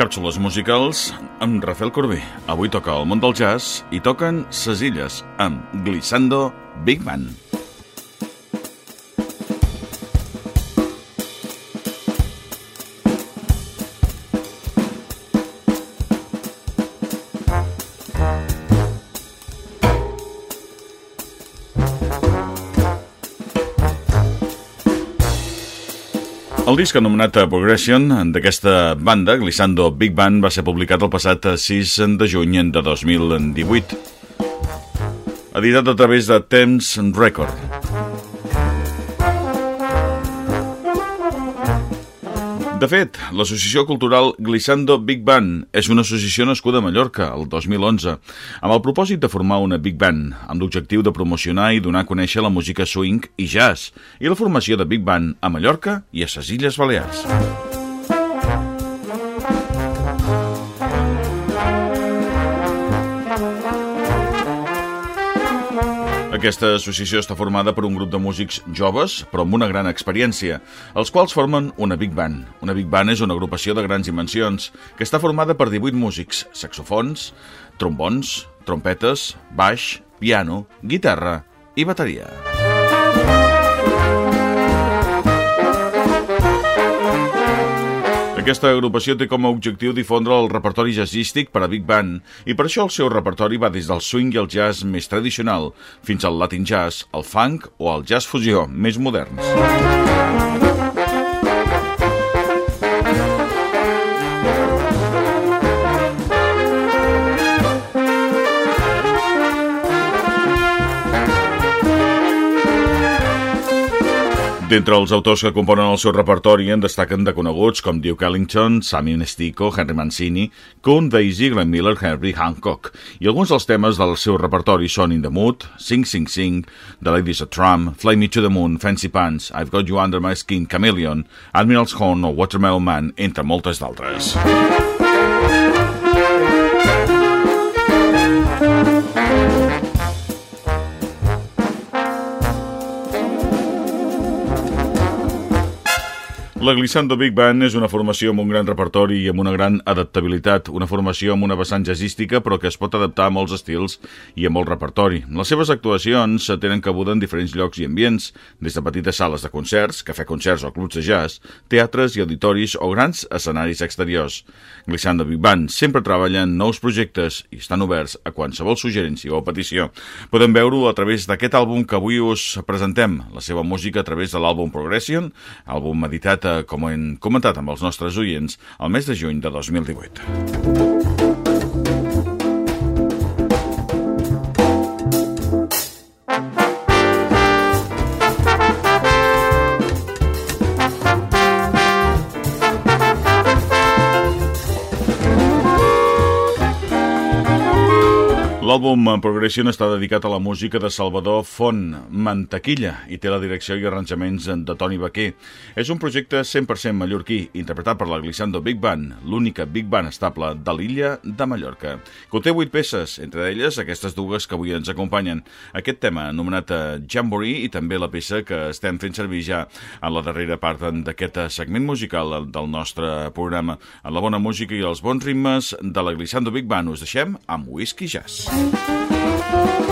Càpsules musicals amb Rafael Corbí. Avui toca el món del jazz i toquen ses illes amb Glissando Big Band. El disc anomenat Progression d'aquesta banda, Glissando Big Band, va ser publicat el passat 6 de juny de 2018. Editat a través de Temps Record. De fet, l'associació cultural Glissando Big Band és una associació nascuda a Mallorca el 2011 amb el propòsit de formar una Big Band amb l'objectiu de promocionar i donar a conèixer la música swing i jazz i la formació de Big Band a Mallorca i a ses Illes Balears. Aquesta associació està formada per un grup de músics joves, però amb una gran experiència, els quals formen una Big Band. Una Big Band és una agrupació de grans dimensions que està formada per 18 músics, saxofons, trombons, trompetes, baix, piano, guitarra i bateria. Aquesta agrupació té com a objectiu difondre el repertori jazzístic per a Big Band i per això el seu repertori va des del swing i el jazz més tradicional fins al latin jazz, el funk o el jazz fusió més moderns. D'entre els autors que componen el seu repertori en destaquen de coneguts com Duke Ellington, Sammy Nestico, Henry Mancini, Count Basie, Glenn Miller, Henry Hancock. I alguns dels temes del seu repertori són In the Mood, Sing Sing Sing, The Ladies of Trump, Fly Me to the Moon, Fancy Pants, I've Got You Under My Skin, Chameleon, Admiral's Horn o Watermelon Man, entre moltes d'altres. La Glissando Big Band és una formació amb un gran repertori i amb una gran adaptabilitat, una formació amb una vessant jazzística però que es pot adaptar a molts estils i a molt repertori. Les seves actuacions tenen cabuda en diferents llocs i ambients, des de petites sales de concerts, cafè concerts o clubs de jazz, teatres i auditoris o grans escenaris exteriors. Glissando Big Band sempre treballen nous projectes i estan oberts a qualsevol suggerència o petició. Podem veure-ho a través d'aquest àlbum que avui us presentem, la seva música a través de l'àlbum Progression, àlbum editat com hem comentat amb els nostres oients, el mes de juny de 2018. L'àlbum Progression està dedicat a la música de Salvador Font Mantequilla i té la direcció i arranjaments de Toni Baquer. És un projecte 100% mallorquí, interpretat per la Glissando Big Band, l'única Big Band estable de l'illa de Mallorca. Conté 8 peces, entre elles aquestes dues que avui ens acompanyen. Aquest tema, anomenat Jamboree, i també la peça que estem fent servir ja en la darrera part d'aquest segment musical del nostre programa. En la bona música i els bons ritmes de la Glissando Big Band us deixem amb Whisky Jazz. thank you